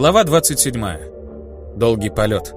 Глава 27. Долгий полет.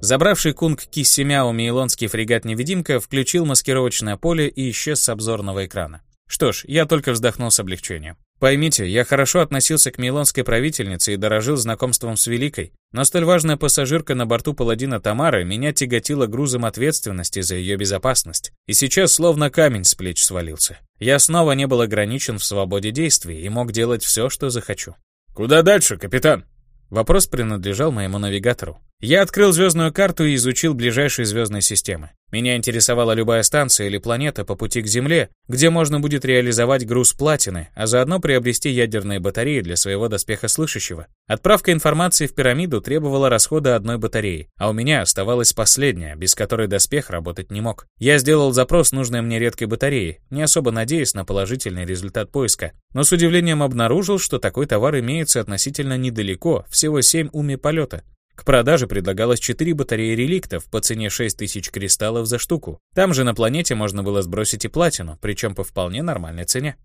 Забравший кунг Киссимяо Мейлонский фрегат-невидимка включил маскировочное поле и исчез с обзорного экрана. Что ж, я только вздохнул с облегчением. Поймите, я хорошо относился к мейлонской правительнице и дорожил знакомством с Великой, но столь важная пассажирка на борту паладина Тамары меня тяготила грузом ответственности за ее безопасность, и сейчас словно камень с плеч свалился. Я снова не был ограничен в свободе действий и мог делать все, что захочу. «Куда дальше, капитан?» Вопрос принадлежал моему навигатору. Я открыл звездную карту и изучил ближайшие звездные системы. Меня интересовала любая станция или планета по пути к Земле, где можно будет реализовать груз платины, а заодно приобрести ядерные батареи для своего доспеха слышащего. Отправка информации в пирамиду требовала расхода одной батареи, а у меня оставалась последняя, без которой доспех работать не мог. Я сделал запрос нужной мне редкой батареи, не особо надеясь на положительный результат поиска, но с удивлением обнаружил, что такой товар имеется относительно недалеко, всего 7 уми полета. К продаже предлагалось 4 батареи реликтов по цене 6000 кристаллов за штуку. Там же на планете можно было сбросить и платину, причем по вполне нормальной цене.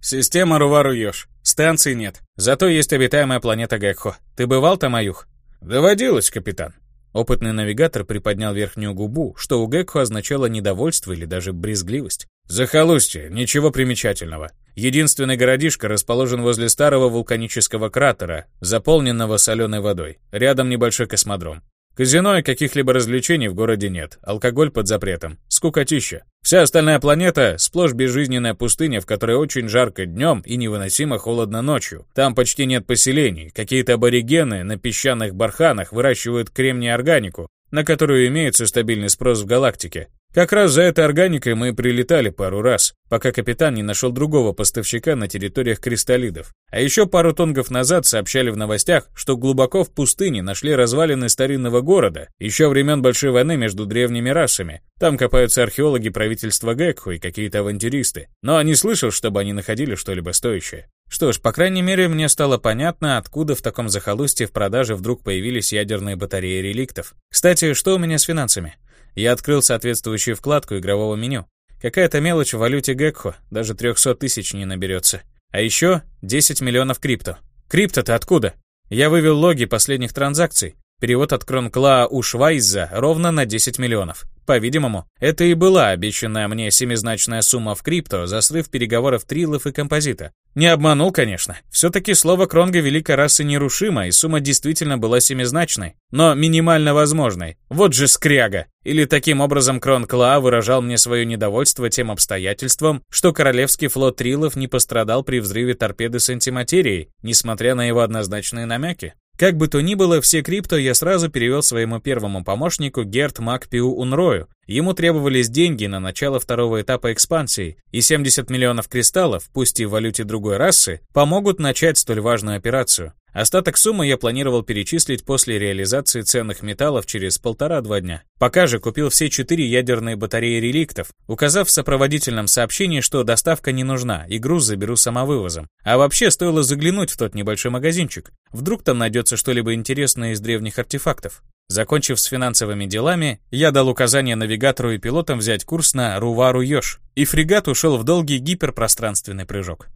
Система Рувару-Ёж. Станций нет. Зато есть обитаемая планета Гекхо. Ты бывал там, Аюх? Доводилось, капитан. Опытный навигатор приподнял верхнюю губу, что у Гекхо означало недовольство или даже брезгливость. Захолустье, ничего примечательного. Единственный городишко расположен возле старого вулканического кратера, заполненного соленой водой. Рядом небольшой космодром. Казино и каких-либо развлечений в городе нет. Алкоголь под запретом. Скукотища. Вся остальная планета — сплошь безжизненная пустыня, в которой очень жарко днем и невыносимо холодно ночью. Там почти нет поселений. Какие-то аборигены на песчаных барханах выращивают кремний органику, на которую имеется стабильный спрос в галактике. Как раз за этой органикой мы прилетали пару раз, пока капитан не нашел другого поставщика на территориях кристаллидов. А еще пару тонгов назад сообщали в новостях, что глубоко в пустыне нашли развалины старинного города, еще времен Большой войны между древними расами. Там копаются археологи правительства Гекху и какие-то авантюристы. Но не слышал, чтобы они находили что-либо стоящее. Что ж, по крайней мере, мне стало понятно, откуда в таком захолустье в продаже вдруг появились ядерные батареи реликтов. Кстати, что у меня с финансами? Я открыл соответствующую вкладку игрового меню. Какая-то мелочь в валюте Гекхо, даже 300 тысяч не наберется. А еще 10 миллионов крипто. Крипто-то откуда? Я вывел логи последних транзакций. Перевод от Кронклаа у Швайза ровно на 10 миллионов. По-видимому, это и была обещанная мне семизначная сумма в крипто за срыв переговоров Трилов и Композита. Не обманул, конечно. Все-таки слово Кронга великой расы нерушимо, и сумма действительно была семизначной, но минимально возможной. Вот же скряга! Или таким образом Крон Клаа выражал мне свое недовольство тем обстоятельством, что Королевский флот Трилов не пострадал при взрыве торпеды с антиматерией, несмотря на его однозначные намеки. Как бы то ни было, все крипто я сразу перевел своему первому помощнику Герт Макпиу Унрою. Ему требовались деньги на начало второго этапа экспансии, и 70 миллионов кристаллов, пусть и в валюте другой расы, помогут начать столь важную операцию. Остаток суммы я планировал перечислить после реализации ценных металлов через полтора-два дня. Пока же купил все четыре ядерные батареи реликтов, указав в сопроводительном сообщении, что доставка не нужна и груз заберу самовывозом. А вообще стоило заглянуть в тот небольшой магазинчик. Вдруг там найдется что-либо интересное из древних артефактов. Закончив с финансовыми делами, я дал указание навигатору и пилотам взять курс на Рувару-Йош, и фрегат ушел в долгий гиперпространственный прыжок.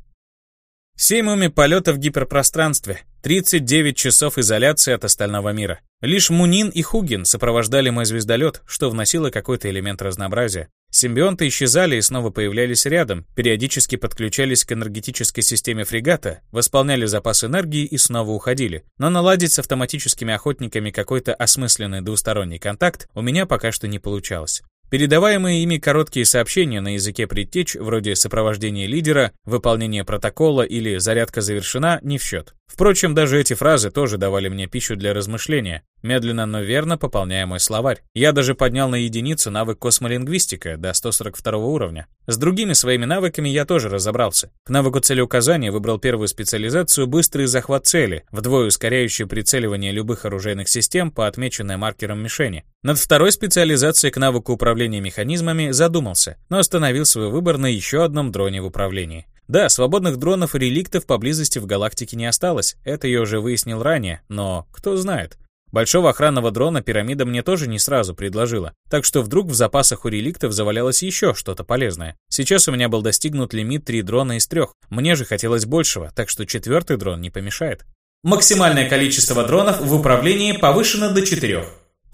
Семь уми полета в гиперпространстве, 39 часов изоляции от остального мира. Лишь Мунин и Хугин сопровождали мой звездолет, что вносило какой-то элемент разнообразия. Симбионты исчезали и снова появлялись рядом, периодически подключались к энергетической системе фрегата, восполняли запас энергии и снова уходили. Но наладить с автоматическими охотниками какой-то осмысленный двусторонний контакт у меня пока что не получалось. Передаваемые ими короткие сообщения на языке предтеч, вроде сопровождения лидера, выполнение протокола или зарядка завершена, не в счет. Впрочем, даже эти фразы тоже давали мне пищу для размышления, медленно, но верно пополняя мой словарь. Я даже поднял на единицу навык космолингвистика до 142 уровня. С другими своими навыками я тоже разобрался. К навыку целеуказания выбрал первую специализацию «Быстрый захват цели», вдвое ускоряющий прицеливание любых оружейных систем по отмеченной маркерам мишени. Над второй специализацией к навыку управления механизмами задумался, но остановил свой выбор на еще одном дроне в управлении. Да, свободных дронов и реликтов поблизости в галактике не осталось, это я уже выяснил ранее, но кто знает. Большого охранного дрона пирамида мне тоже не сразу предложила, так что вдруг в запасах у реликтов завалялось еще что-то полезное. Сейчас у меня был достигнут лимит 3 дрона из 3. Мне же хотелось большего, так что четвертый дрон не помешает. Максимальное количество дронов в управлении повышено до 4.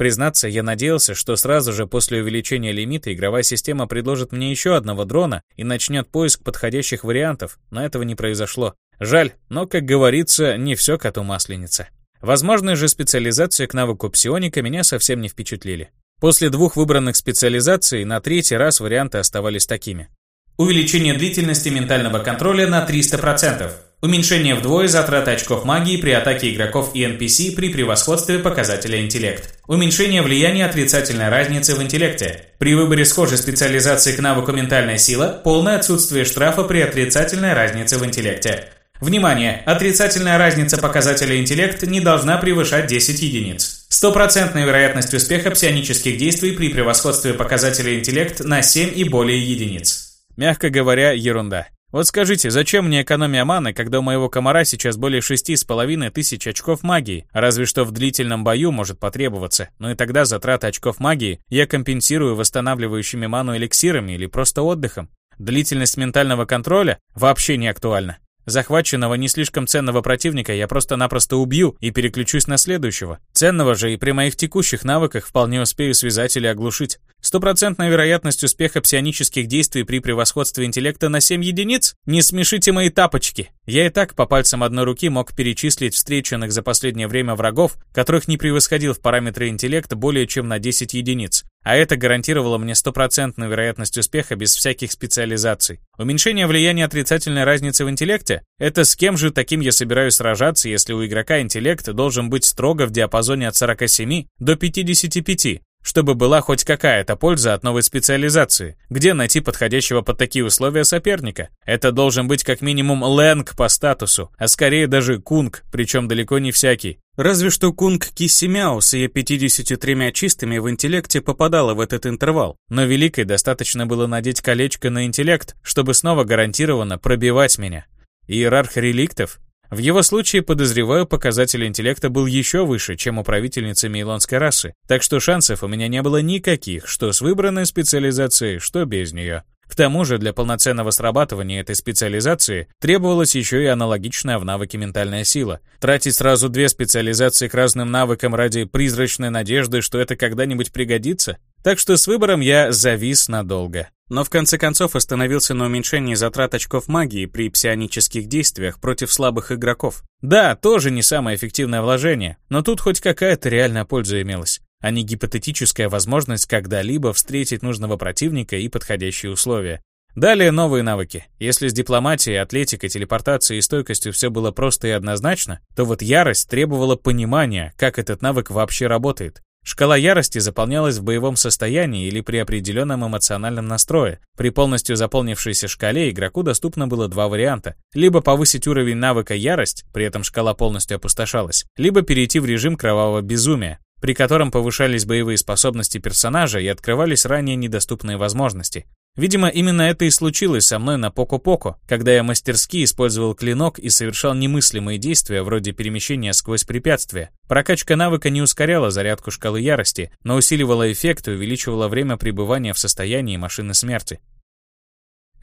Признаться, я надеялся, что сразу же после увеличения лимита игровая система предложит мне еще одного дрона и начнет поиск подходящих вариантов, но этого не произошло. Жаль, но, как говорится, не все коту масленица. Возможные же специализации к навыку псионика меня совсем не впечатлили. После двух выбранных специализаций на третий раз варианты оставались такими. Увеличение длительности ментального контроля на 300%. Уменьшение вдвое затрат очков магии при атаке игроков и NPC при превосходстве показателя интеллект. Уменьшение влияния отрицательной разницы в интеллекте. При выборе схожей специализации к навыку ментальная сила, полное отсутствие штрафа при отрицательной разнице в интеллекте. Внимание! Отрицательная разница показателя интеллект не должна превышать 10 единиц. Стопроцентная вероятность успеха псионических действий при превосходстве показателя интеллект на 7 и более единиц. Мягко говоря, ерунда. Вот скажите, зачем мне экономия маны, когда у моего комара сейчас более шести с половиной тысяч очков магии? Разве что в длительном бою может потребоваться. Но и тогда затраты очков магии я компенсирую восстанавливающими ману эликсирами или просто отдыхом. Длительность ментального контроля вообще не актуальна. Захваченного не слишком ценного противника я просто-напросто убью и переключусь на следующего. Ценного же и при моих текущих навыках вполне успею связать или оглушить. Стопроцентная вероятность успеха псионических действий при превосходстве интеллекта на 7 единиц? Не смешите мои тапочки. Я и так по пальцам одной руки мог перечислить встреченных за последнее время врагов, которых не превосходил в параметры интеллекта более чем на 10 единиц. А это гарантировало мне стопроцентную вероятность успеха без всяких специализаций. Уменьшение влияния отрицательной разницы в интеллекте? Это с кем же таким я собираюсь сражаться, если у игрока интеллект должен быть строго в диапазоне от 47 до 55? Чтобы была хоть какая-то польза от новой специализации. Где найти подходящего под такие условия соперника? Это должен быть как минимум лэнг по статусу, а скорее даже кунг, причем далеко не всякий. Разве что кунг Киссимяо с ее 53 чистыми в интеллекте попадала в этот интервал, но Великой достаточно было надеть колечко на интеллект, чтобы снова гарантированно пробивать меня. Иерарх реликтов в его случае, подозреваю, показатель интеллекта был еще выше, чем у правительницы мейлонской расы, так что шансов у меня не было никаких, что с выбранной специализацией, что без нее. К тому же для полноценного срабатывания этой специализации требовалась еще и аналогичная в навыке ментальная сила. Тратить сразу две специализации к разным навыкам ради призрачной надежды, что это когда-нибудь пригодится? Так что с выбором я завис надолго. Но в конце концов остановился на уменьшении затрат очков магии при псионических действиях против слабых игроков. Да, тоже не самое эффективное вложение, но тут хоть какая-то реальная польза имелась, а не гипотетическая возможность когда-либо встретить нужного противника и подходящие условия. Далее новые навыки. Если с дипломатией, атлетикой, телепортацией и стойкостью все было просто и однозначно, то вот ярость требовала понимания, как этот навык вообще работает. Шкала ярости заполнялась в боевом состоянии или при определенном эмоциональном настрое. При полностью заполнившейся шкале игроку доступно было два варианта. Либо повысить уровень навыка ярость, при этом шкала полностью опустошалась, либо перейти в режим кровавого безумия, при котором повышались боевые способности персонажа и открывались ранее недоступные возможности. Видимо, именно это и случилось со мной на Поко-Поко, когда я мастерски использовал клинок и совершал немыслимые действия вроде перемещения сквозь препятствия. Прокачка навыка не ускоряла зарядку шкалы ярости, но усиливала эффект и увеличивала время пребывания в состоянии машины смерти.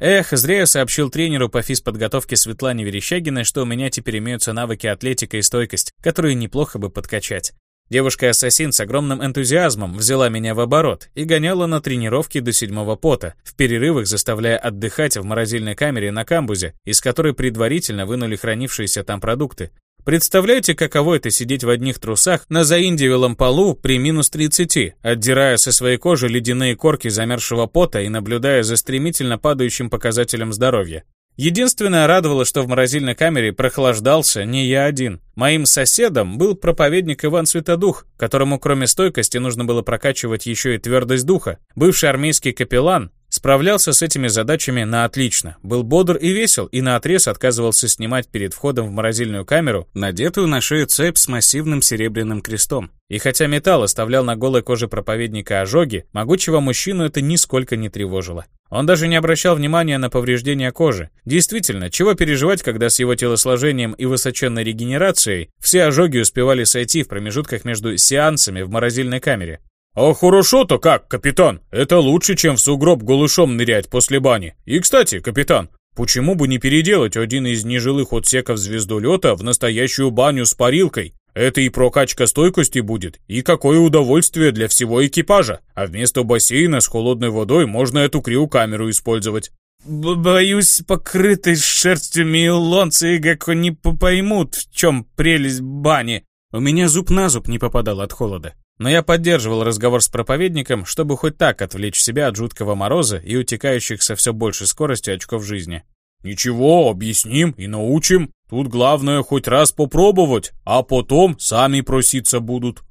Эх, зря я сообщил тренеру по физподготовке Светлане Верещагиной, что у меня теперь имеются навыки атлетика и стойкость, которые неплохо бы подкачать. Девушка-ассасин с огромным энтузиазмом взяла меня в оборот и гоняла на тренировки до седьмого пота, в перерывах заставляя отдыхать в морозильной камере на камбузе, из которой предварительно вынули хранившиеся там продукты. Представляете, каково это сидеть в одних трусах на заиндивилом полу при минус 30, отдирая со своей кожи ледяные корки замерзшего пота и наблюдая за стремительно падающим показателем здоровья. Единственное радовало, что в морозильной камере прохлаждался не я один. Моим соседом был проповедник Иван Святодух, которому кроме стойкости нужно было прокачивать еще и твердость духа. Бывший армейский капеллан, Справлялся с этими задачами на отлично, был бодр и весел, и наотрез отказывался снимать перед входом в морозильную камеру надетую на шею цепь с массивным серебряным крестом. И хотя металл оставлял на голой коже проповедника ожоги, могучего мужчину это нисколько не тревожило. Он даже не обращал внимания на повреждения кожи. Действительно, чего переживать, когда с его телосложением и высоченной регенерацией все ожоги успевали сойти в промежутках между сеансами в морозильной камере. «А хорошо-то как, капитан? Это лучше, чем в сугроб голышом нырять после бани. И, кстати, капитан, почему бы не переделать один из нежилых отсеков звездолета в настоящую баню с парилкой? Это и прокачка стойкости будет, и какое удовольствие для всего экипажа. А вместо бассейна с холодной водой можно эту криокамеру использовать». «Боюсь, покрытые шерстью милонцы Гако не поймут, в чем прелесть бани. У меня зуб на зуб не попадал от холода. Но я поддерживал разговор с проповедником, чтобы хоть так отвлечь себя от жуткого мороза и утекающих со все большей скоростью очков жизни. «Ничего, объясним и научим. Тут главное хоть раз попробовать, а потом сами проситься будут».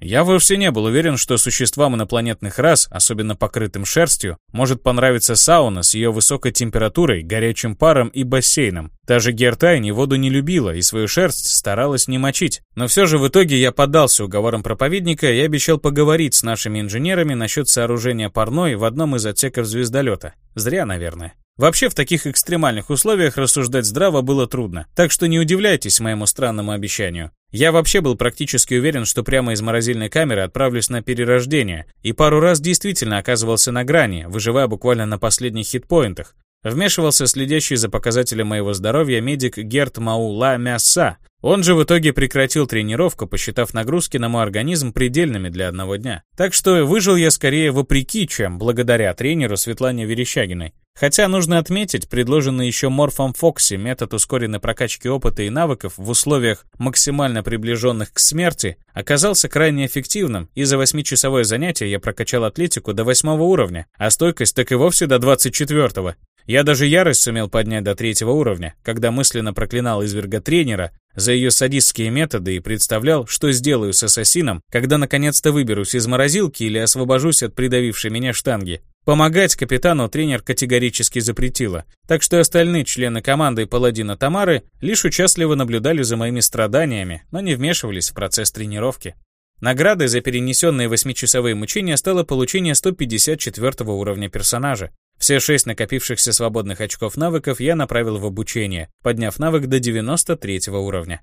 Я вовсе не был уверен, что существам инопланетных рас, особенно покрытым шерстью, может понравиться сауна с ее высокой температурой, горячим паром и бассейном. Даже Гертайни воду не любила и свою шерсть старалась не мочить. Но все же в итоге я поддался уговорам проповедника и обещал поговорить с нашими инженерами насчет сооружения парной в одном из отсеков звездолета. Зря, наверное. Вообще в таких экстремальных условиях рассуждать здраво было трудно, так что не удивляйтесь моему странному обещанию. Я вообще был практически уверен, что прямо из морозильной камеры отправлюсь на перерождение, и пару раз действительно оказывался на грани, выживая буквально на последних хитпоинтах. Вмешивался следящий за показателем моего здоровья медик Герт Маула Мяса. Он же в итоге прекратил тренировку, посчитав нагрузки на мой организм предельными для одного дня. Так что выжил я скорее вопреки, чем благодаря тренеру Светлане Верещагиной. Хотя нужно отметить, предложенный еще Морфом Фокси метод ускоренной прокачки опыта и навыков в условиях максимально приближенных к смерти оказался крайне эффективным, и за 8-часовое занятие я прокачал атлетику до 8 уровня, а стойкость так и вовсе до 24 -го. Я даже ярость сумел поднять до третьего уровня, когда мысленно проклинал изверга тренера за ее садистские методы и представлял, что сделаю с ассасином, когда наконец-то выберусь из морозилки или освобожусь от придавившей меня штанги. Помогать капитану тренер категорически запретила, так что остальные члены команды паладина Тамары лишь участливо наблюдали за моими страданиями, но не вмешивались в процесс тренировки. Наградой за перенесенные восьмичасовые мучения стало получение 154 уровня персонажа. Все шесть накопившихся свободных очков навыков я направил в обучение, подняв навык до 93 уровня.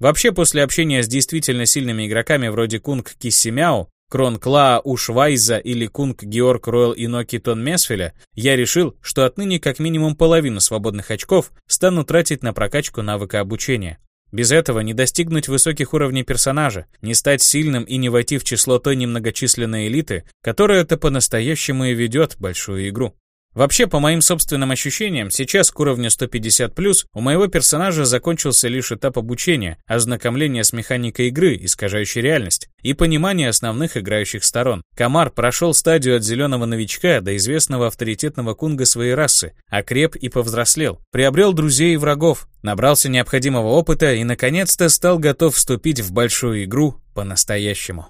Вообще, после общения с действительно сильными игроками вроде Кунг Киссимяо, Крон Клаа Ушвайза или Кунг Георг Ройл Иноки Тон Месфеля, я решил, что отныне как минимум половину свободных очков стану тратить на прокачку навыка обучения. Без этого не достигнуть высоких уровней персонажа, не стать сильным и не войти в число той немногочисленной элиты, которая это по-настоящему и ведет большую игру. Вообще, по моим собственным ощущениям, сейчас к уровню 150+, у моего персонажа закончился лишь этап обучения, ознакомления с механикой игры, искажающей реальность, и понимания основных играющих сторон. Камар прошел стадию от зеленого новичка до известного авторитетного кунга своей расы, окреп и повзрослел, приобрел друзей и врагов, набрался необходимого опыта и, наконец-то, стал готов вступить в большую игру по-настоящему.